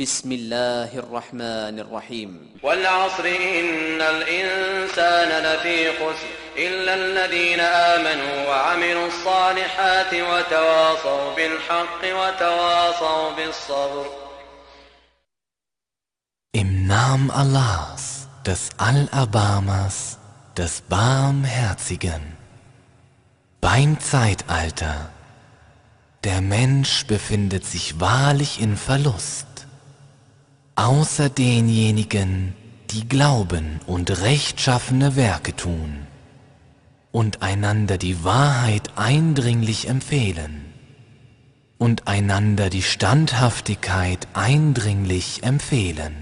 بسم الله الرحمن الرحيم والعصر إن الإنسان لفي خسر إلا الذين آمنوا وعملوا الصالحات وتواصوا بالحق وتواصوا بالصبر Im Namen Allahs, des Allerbarmers, des Barmherzigen. Beim Zeitalter. Der Mensch befindet sich wahrlich in Verlust außer denjenigen, die glauben und rechtschaffene Werke tun und einander die Wahrheit eindringlich empfehlen und einander die Standhaftigkeit eindringlich empfehlen.